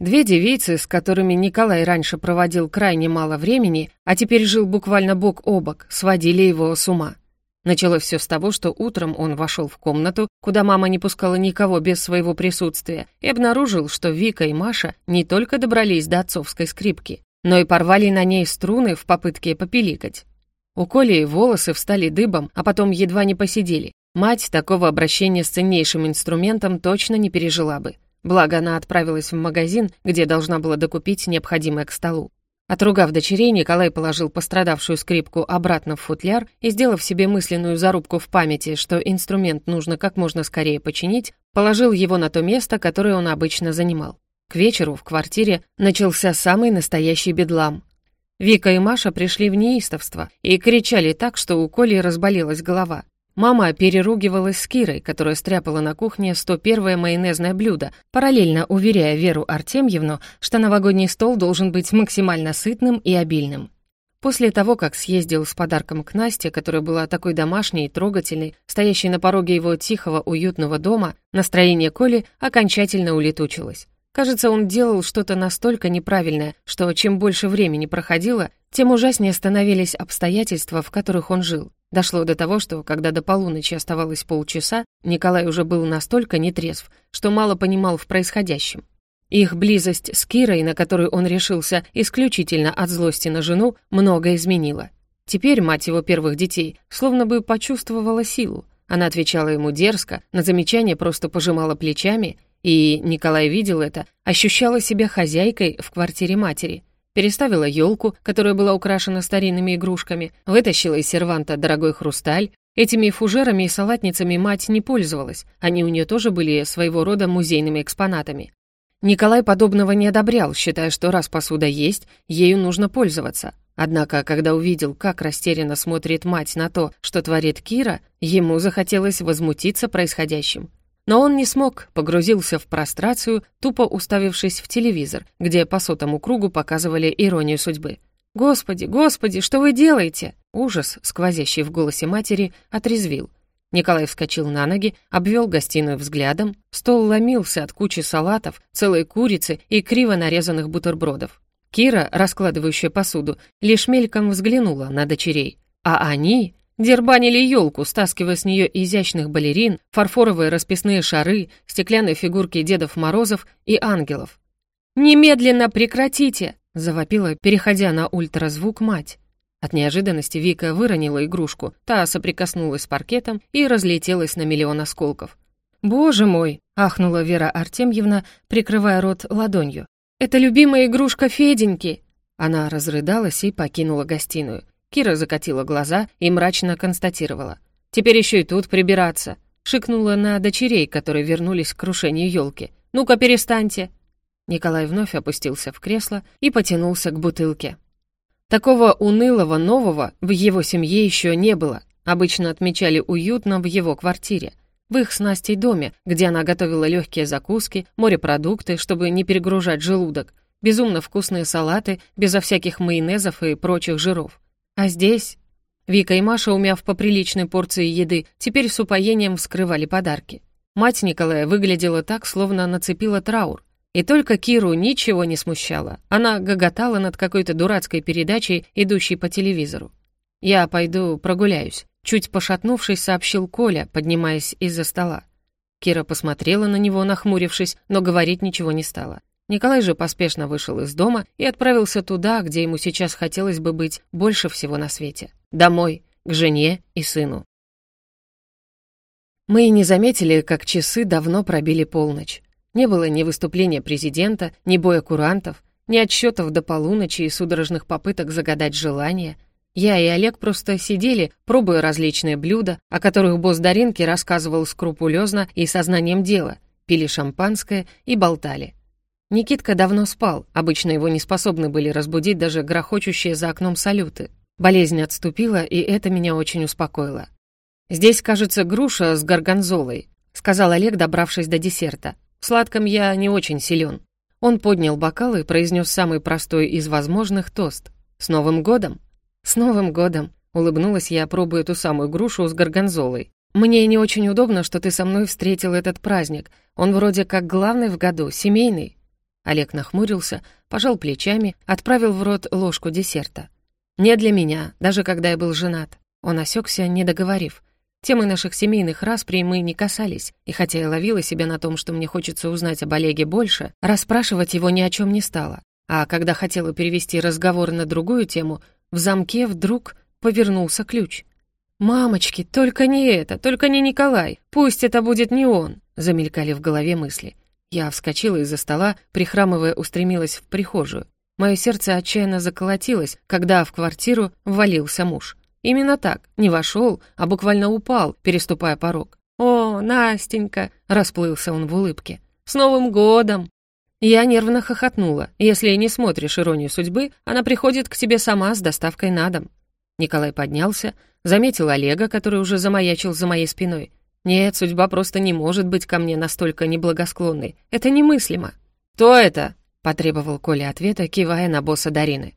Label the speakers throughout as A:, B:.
A: Две девицы, с которыми Николай раньше проводил крайне мало времени, а теперь жил буквально бок о бок, сводили его с ума. Началось все с того, что утром он вошел в комнату, куда мама не пускала никого без своего присутствия, и обнаружил, что Вика и Маша не только добрались до отцовской скрипки, но и порвали на ней струны в попытке попеликать. У Коли волосы встали дыбом, а потом едва не посидели. Мать такого обращения с ценнейшим инструментом точно не пережила бы. Благо, она отправилась в магазин, где должна была докупить необходимое к столу. Отругав дочерей, Николай положил пострадавшую скрипку обратно в футляр и, сделав себе мысленную зарубку в памяти, что инструмент нужно как можно скорее починить, положил его на то место, которое он обычно занимал. К вечеру в квартире начался самый настоящий бедлам. Вика и Маша пришли в неистовство и кричали так, что у Коли разболелась голова. Мама переругивалась с Кирой, которая стряпала на кухне 101-е майонезное блюдо, параллельно уверяя Веру Артемьевну, что новогодний стол должен быть максимально сытным и обильным. После того, как съездил с подарком к Насте, которая была такой домашней и трогательной, стоящей на пороге его тихого, уютного дома, настроение Коли окончательно улетучилось. Кажется, он делал что-то настолько неправильное, что чем больше времени проходило, тем ужаснее становились обстоятельства, в которых он жил. Дошло до того, что, когда до полуночи оставалось полчаса, Николай уже был настолько нетрезв, что мало понимал в происходящем. Их близость с Кирой, на которую он решился исключительно от злости на жену, много изменила. Теперь мать его первых детей словно бы почувствовала силу. Она отвечала ему дерзко, на замечание просто пожимала плечами, и Николай видел это, ощущала себя хозяйкой в квартире матери — переставила елку, которая была украшена старинными игрушками, вытащила из серванта дорогой хрусталь. Этими фужерами и салатницами мать не пользовалась, они у нее тоже были своего рода музейными экспонатами. Николай подобного не одобрял, считая, что раз посуда есть, ею нужно пользоваться. Однако, когда увидел, как растерянно смотрит мать на то, что творит Кира, ему захотелось возмутиться происходящим. Но он не смог, погрузился в прострацию, тупо уставившись в телевизор, где по сотому кругу показывали иронию судьбы. «Господи, господи, что вы делаете?» Ужас, сквозящий в голосе матери, отрезвил. Николай вскочил на ноги, обвел гостиную взглядом. Стол ломился от кучи салатов, целой курицы и криво нарезанных бутербродов. Кира, раскладывающая посуду, лишь мельком взглянула на дочерей. А они Дербанили елку, стаскивая с нее изящных балерин, фарфоровые расписные шары, стеклянные фигурки Дедов Морозов и ангелов. «Немедленно прекратите!» — завопила, переходя на ультразвук мать. От неожиданности Вика выронила игрушку, та соприкоснулась с паркетом и разлетелась на миллион осколков. «Боже мой!» — ахнула Вера Артемьевна, прикрывая рот ладонью. «Это любимая игрушка Феденьки!» Она разрыдалась и покинула гостиную. Кира закатила глаза и мрачно констатировала. «Теперь еще и тут прибираться!» Шикнула на дочерей, которые вернулись к крушению елки. «Ну-ка, перестаньте!» Николай вновь опустился в кресло и потянулся к бутылке. Такого унылого нового в его семье еще не было. Обычно отмечали уютно в его квартире. В их с Настей доме, где она готовила легкие закуски, морепродукты, чтобы не перегружать желудок, безумно вкусные салаты, безо всяких майонезов и прочих жиров. А здесь... Вика и Маша, умяв по приличной порции еды, теперь с упоением вскрывали подарки. Мать Николая выглядела так, словно нацепила траур. И только Киру ничего не смущало. Она гоготала над какой-то дурацкой передачей, идущей по телевизору. «Я пойду прогуляюсь», — чуть пошатнувшись, сообщил Коля, поднимаясь из-за стола. Кира посмотрела на него, нахмурившись, но говорить ничего не стала. Николай же поспешно вышел из дома и отправился туда, где ему сейчас хотелось бы быть больше всего на свете. Домой, к жене и сыну. Мы и не заметили, как часы давно пробили полночь. Не было ни выступления президента, ни боя курантов, ни отсчетов до полуночи и судорожных попыток загадать желание. Я и Олег просто сидели, пробуя различные блюда, о которых босс Даринки рассказывал скрупулезно и сознанием дела, пили шампанское и болтали. Никитка давно спал, обычно его не способны были разбудить даже грохочущие за окном салюты. Болезнь отступила, и это меня очень успокоило. «Здесь, кажется, груша с горгонзолой», — сказал Олег, добравшись до десерта. «В сладком я не очень силен». Он поднял бокал и произнес самый простой из возможных тост. «С Новым годом!» «С Новым годом!» — улыбнулась я, пробуя ту самую грушу с горгонзолой. «Мне не очень удобно, что ты со мной встретил этот праздник. Он вроде как главный в году, семейный. Олег нахмурился, пожал плечами, отправил в рот ложку десерта. «Не для меня, даже когда я был женат». Он осекся, не договорив. Темы наших семейных расприй мы не касались, и хотя я ловила себя на том, что мне хочется узнать об Олеге больше, расспрашивать его ни о чем не стала. А когда хотела перевести разговор на другую тему, в замке вдруг повернулся ключ. «Мамочки, только не это, только не Николай, пусть это будет не он», замелькали в голове мысли. Я вскочила из-за стола, прихрамывая, устремилась в прихожую. Мое сердце отчаянно заколотилось, когда в квартиру ввалился муж. Именно так, не вошел, а буквально упал, переступая порог. «О, Настенька!» — расплылся он в улыбке. «С Новым годом!» Я нервно хохотнула. Если не смотришь иронию судьбы, она приходит к тебе сама с доставкой на дом. Николай поднялся, заметил Олега, который уже замаячил за моей спиной. Нет, судьба просто не может быть ко мне настолько неблагосклонной. Это немыслимо. «Кто это?» — потребовал Коля ответа, кивая на босса Дарины.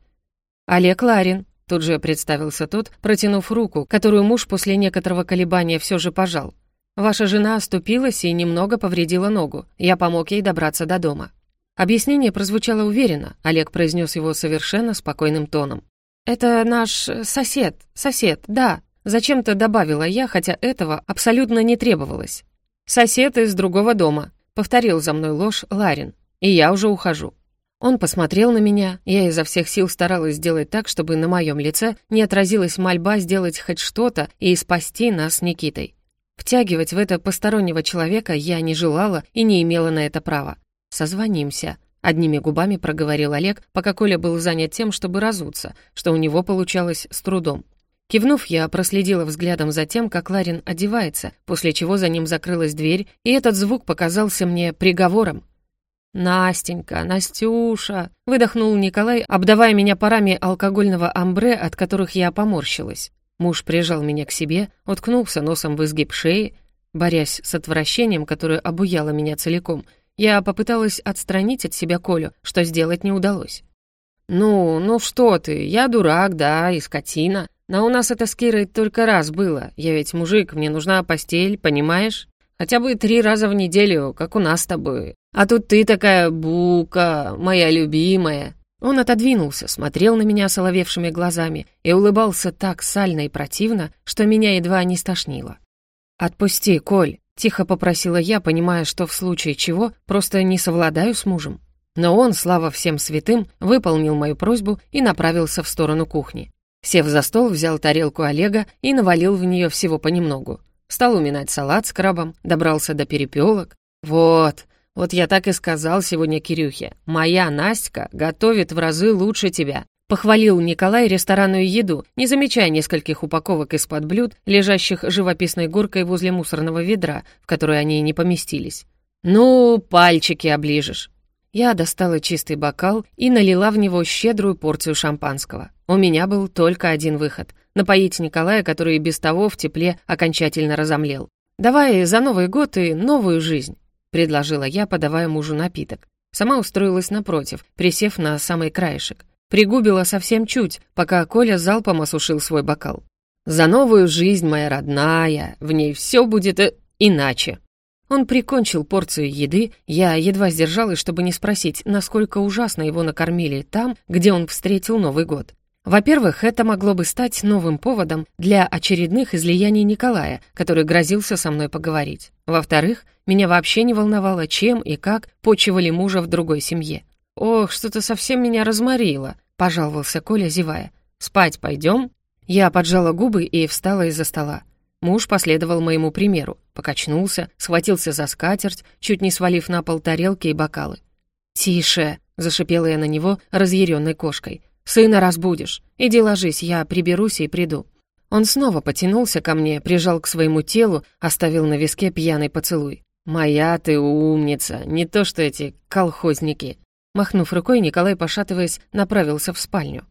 A: «Олег Ларин», — тут же представился тот, протянув руку, которую муж после некоторого колебания все же пожал. «Ваша жена оступилась и немного повредила ногу. Я помог ей добраться до дома». Объяснение прозвучало уверенно, Олег произнес его совершенно спокойным тоном. «Это наш сосед, сосед, да», Зачем-то добавила я, хотя этого абсолютно не требовалось. «Сосед из другого дома», — повторил за мной ложь Ларин. «И я уже ухожу». Он посмотрел на меня, я изо всех сил старалась сделать так, чтобы на моем лице не отразилась мольба сделать хоть что-то и спасти нас с Никитой. Втягивать в это постороннего человека я не желала и не имела на это права. «Созвонимся», — одними губами проговорил Олег, пока Коля был занят тем, чтобы разуться, что у него получалось с трудом. Кивнув, я проследила взглядом за тем, как Ларин одевается, после чего за ним закрылась дверь, и этот звук показался мне приговором. «Настенька, Настюша!» — выдохнул Николай, обдавая меня парами алкогольного амбре, от которых я поморщилась. Муж прижал меня к себе, уткнулся носом в изгиб шеи. Борясь с отвращением, которое обуяло меня целиком, я попыталась отстранить от себя Колю, что сделать не удалось. «Ну, ну что ты, я дурак, да, и скотина. Но у нас это с Кирой только раз было. Я ведь мужик, мне нужна постель, понимаешь? Хотя бы три раза в неделю, как у нас с тобой. А тут ты такая бука, моя любимая». Он отодвинулся, смотрел на меня соловевшими глазами и улыбался так сально и противно, что меня едва не стошнило. «Отпусти, Коль», — тихо попросила я, понимая, что в случае чего просто не совладаю с мужем. Но он, слава всем святым, выполнил мою просьбу и направился в сторону кухни. Сев за стол, взял тарелку Олега и навалил в нее всего понемногу. Стал уминать салат с крабом, добрался до перепелок. «Вот, вот я так и сказал сегодня Кирюхе. Моя Настя готовит в разы лучше тебя». Похвалил Николай ресторанную еду, не замечая нескольких упаковок из-под блюд, лежащих живописной горкой возле мусорного ведра, в которое они не поместились. «Ну, пальчики оближешь». Я достала чистый бокал и налила в него щедрую порцию шампанского. У меня был только один выход — напоить Николая, который без того в тепле окончательно разомлел. «Давай за Новый год и новую жизнь», — предложила я, подавая мужу напиток. Сама устроилась напротив, присев на самый краешек. Пригубила совсем чуть, пока Коля залпом осушил свой бокал. «За новую жизнь, моя родная, в ней все будет э, иначе». Он прикончил порцию еды, я едва сдержалась, чтобы не спросить, насколько ужасно его накормили там, где он встретил Новый год. Во-первых, это могло бы стать новым поводом для очередных излияний Николая, который грозился со мной поговорить. Во-вторых, меня вообще не волновало, чем и как почивали мужа в другой семье. «Ох, что-то совсем меня разморило», — пожаловался Коля, зевая. «Спать пойдем?» Я поджала губы и встала из-за стола. Муж последовал моему примеру, покачнулся, схватился за скатерть, чуть не свалив на пол тарелки и бокалы. «Тише!» — зашипела я на него разъяренной кошкой. «Сына разбудишь. Иди ложись, я приберусь и приду». Он снова потянулся ко мне, прижал к своему телу, оставил на виске пьяный поцелуй. «Моя ты умница, не то что эти колхозники». Махнув рукой, Николай, пошатываясь, направился в спальню.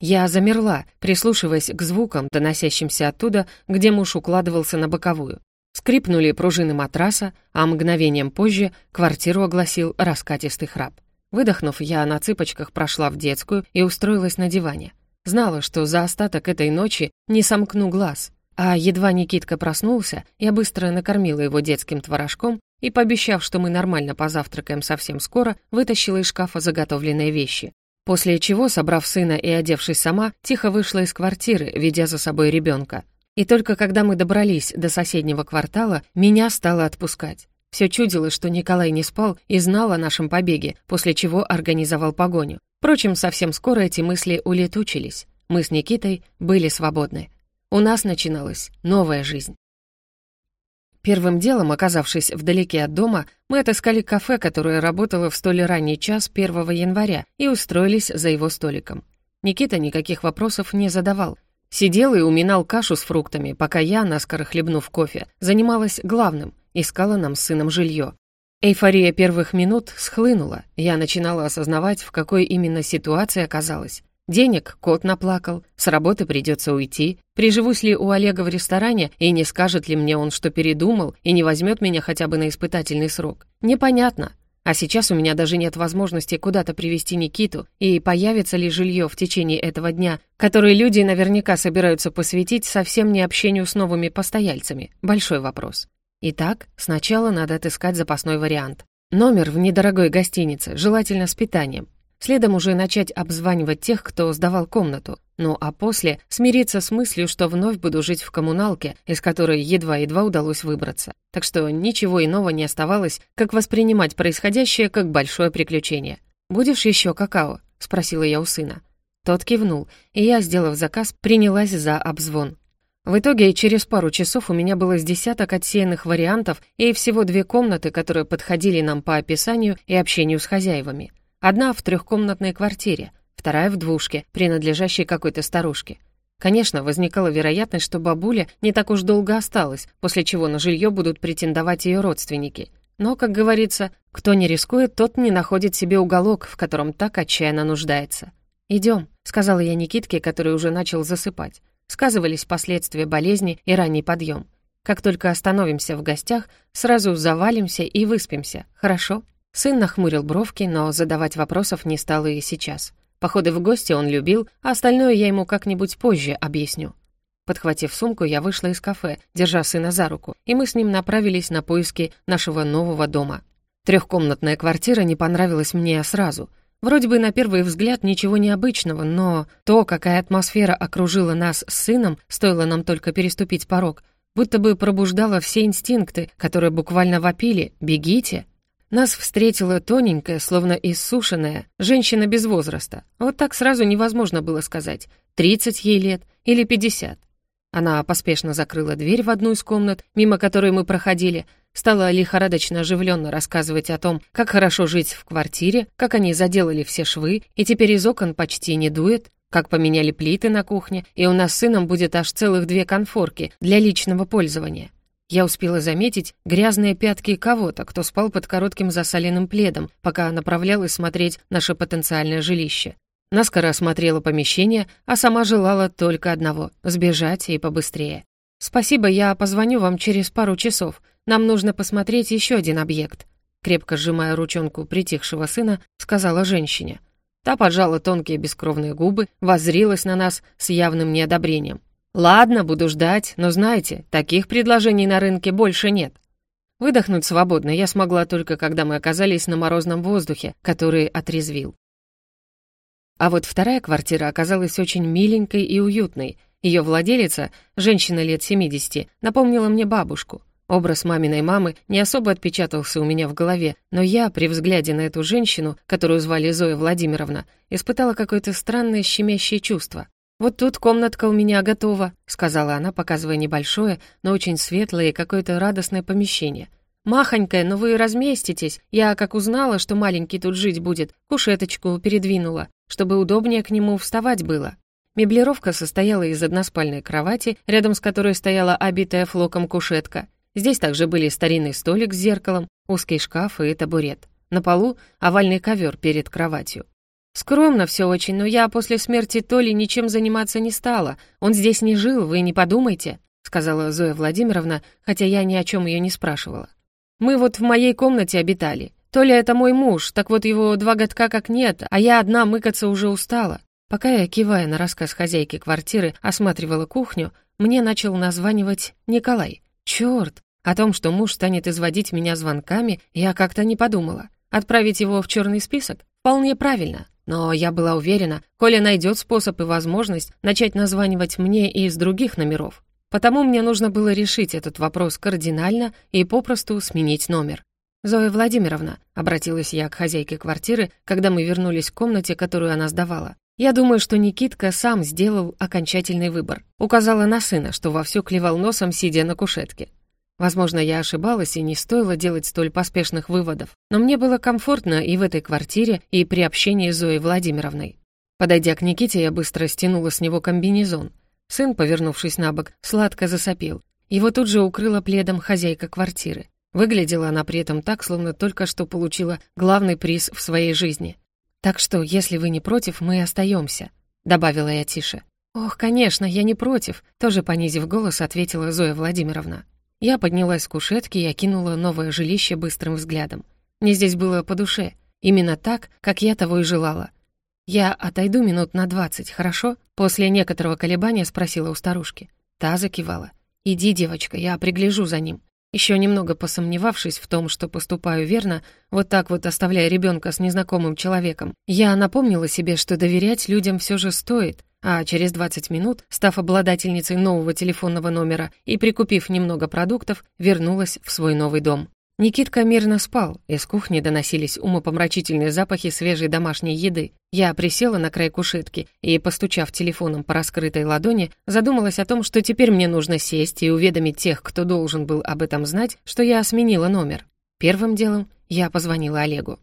A: Я замерла, прислушиваясь к звукам, доносящимся оттуда, где муж укладывался на боковую. Скрипнули пружины матраса, а мгновением позже квартиру огласил раскатистый храп. Выдохнув, я на цыпочках прошла в детскую и устроилась на диване. Знала, что за остаток этой ночи не сомкну глаз. А едва Никитка проснулся, я быстро накормила его детским творожком и, пообещав, что мы нормально позавтракаем совсем скоро, вытащила из шкафа заготовленные вещи. После чего, собрав сына и одевшись сама, тихо вышла из квартиры, ведя за собой ребенка. И только когда мы добрались до соседнего квартала, меня стало отпускать. Все чудило, что Николай не спал и знал о нашем побеге, после чего организовал погоню. Впрочем, совсем скоро эти мысли улетучились. Мы с Никитой были свободны. У нас начиналась новая жизнь. Первым делом, оказавшись вдалеке от дома, мы отыскали кафе, которое работало в столь ранний час 1 января, и устроились за его столиком. Никита никаких вопросов не задавал. Сидел и уминал кашу с фруктами, пока я, наскоро хлебнув кофе, занималась главным — искала нам с сыном жилье. Эйфория первых минут схлынула, я начинала осознавать, в какой именно ситуации оказалась. Денег кот наплакал, с работы придется уйти, приживусь ли у Олега в ресторане и не скажет ли мне он, что передумал и не возьмет меня хотя бы на испытательный срок. Непонятно. А сейчас у меня даже нет возможности куда-то привести Никиту, и появится ли жилье в течение этого дня, который люди наверняка собираются посвятить совсем не общению с новыми постояльцами. Большой вопрос. Итак, сначала надо отыскать запасной вариант. Номер в недорогой гостинице, желательно с питанием. Следом уже начать обзванивать тех, кто сдавал комнату. Ну а после смириться с мыслью, что вновь буду жить в коммуналке, из которой едва-едва удалось выбраться. Так что ничего иного не оставалось, как воспринимать происходящее как большое приключение. «Будешь еще какао?» — спросила я у сына. Тот кивнул, и я, сделав заказ, принялась за обзвон. В итоге через пару часов у меня было с десяток отсеянных вариантов и всего две комнаты, которые подходили нам по описанию и общению с хозяевами. Одна в трехкомнатной квартире, вторая в двушке, принадлежащей какой-то старушке. Конечно, возникала вероятность, что бабуля не так уж долго осталась, после чего на жилье будут претендовать ее родственники. Но, как говорится, кто не рискует, тот не находит себе уголок, в котором так отчаянно нуждается. «Идем», — сказала я Никитке, который уже начал засыпать. Сказывались последствия болезни и ранний подъем. Как только остановимся в гостях, сразу завалимся и выспимся, хорошо?» Сын нахмурил бровки, но задавать вопросов не стал и сейчас. Походы в гости он любил, а остальное я ему как-нибудь позже объясню. Подхватив сумку, я вышла из кафе, держа сына за руку, и мы с ним направились на поиски нашего нового дома. Трехкомнатная квартира не понравилась мне сразу. Вроде бы на первый взгляд ничего необычного, но то, какая атмосфера окружила нас с сыном, стоило нам только переступить порог, будто бы пробуждала все инстинкты, которые буквально вопили «бегите», нас встретила тоненькая, словно иссушенная, женщина без возраста. Вот так сразу невозможно было сказать, 30 ей лет или 50. Она поспешно закрыла дверь в одну из комнат, мимо которой мы проходили, стала лихорадочно оживленно рассказывать о том, как хорошо жить в квартире, как они заделали все швы, и теперь из окон почти не дует, как поменяли плиты на кухне, и у нас с сыном будет аж целых две конфорки для личного пользования. Я успела заметить грязные пятки кого-то, кто спал под коротким засаленным пледом, пока направлялась смотреть наше потенциальное жилище. Наскоро осмотрела помещение, а сама желала только одного — сбежать и побыстрее. «Спасибо, я позвоню вам через пару часов. Нам нужно посмотреть еще один объект», крепко сжимая ручонку притихшего сына, сказала женщине. Та поджала тонкие бескровные губы, воззрилась на нас с явным неодобрением. «Ладно, буду ждать, но знаете, таких предложений на рынке больше нет». Выдохнуть свободно я смогла только, когда мы оказались на морозном воздухе, который отрезвил. А вот вторая квартира оказалась очень миленькой и уютной. Ее владелица, женщина лет 70, напомнила мне бабушку. Образ маминой мамы не особо отпечатался у меня в голове, но я, при взгляде на эту женщину, которую звали Зоя Владимировна, испытала какое-то странное щемящее чувство. «Вот тут комнатка у меня готова», — сказала она, показывая небольшое, но очень светлое и какое-то радостное помещение. «Махонькое, но вы разместитесь. Я, как узнала, что маленький тут жить будет, кушеточку передвинула, чтобы удобнее к нему вставать было». Меблировка состояла из односпальной кровати, рядом с которой стояла обитая флоком кушетка. Здесь также были старинный столик с зеркалом, узкий шкаф и табурет. На полу овальный ковер перед кроватью. «Скромно все очень, но я после смерти Толи ничем заниматься не стала. Он здесь не жил, вы не подумайте», — сказала Зоя Владимировна, хотя я ни о чем ее не спрашивала. «Мы вот в моей комнате обитали. Толя — это мой муж, так вот его два годка как нет, а я одна мыкаться уже устала». Пока я, кивая на рассказ хозяйки квартиры, осматривала кухню, мне начал названивать Николай. Черт, О том, что муж станет изводить меня звонками, я как-то не подумала. Отправить его в черный список? Вполне правильно. Но я была уверена, Коля найдет способ и возможность начать названивать мне и из других номеров. Потому мне нужно было решить этот вопрос кардинально и попросту сменить номер. «Зоя Владимировна», — обратилась я к хозяйке квартиры, когда мы вернулись к комнате, которую она сдавала. «Я думаю, что Никитка сам сделал окончательный выбор. Указала на сына, что вовсю клевал носом, сидя на кушетке. Возможно, я ошибалась и не стоило делать столь поспешных выводов, но мне было комфортно и в этой квартире, и при общении с Зоей Владимировной. Подойдя к Никите, я быстро стянула с него комбинезон. Сын, повернувшись на бок, сладко засопел. Его тут же укрыла пледом хозяйка квартиры. Выглядела она при этом так, словно только что получила главный приз в своей жизни. «Так что, если вы не против, мы остаемся», — добавила я тише. «Ох, конечно, я не против», — тоже понизив голос, ответила Зоя Владимировна. Я поднялась с кушетки и окинула новое жилище быстрым взглядом. Мне здесь было по душе, именно так, как я того и желала. «Я отойду минут на двадцать, хорошо?» После некоторого колебания спросила у старушки. Та закивала. «Иди, девочка, я пригляжу за ним. Еще немного посомневавшись в том, что поступаю верно, вот так вот оставляя ребенка с незнакомым человеком, я напомнила себе, что доверять людям все же стоит, а через 20 минут, став обладательницей нового телефонного номера и прикупив немного продуктов, вернулась в свой новый дом. Никитка мирно спал, из кухни доносились умопомрачительные запахи свежей домашней еды. Я присела на край кушетки и, постучав телефоном по раскрытой ладони, задумалась о том, что теперь мне нужно сесть и уведомить тех, кто должен был об этом знать, что я сменила номер. Первым делом я позвонила Олегу.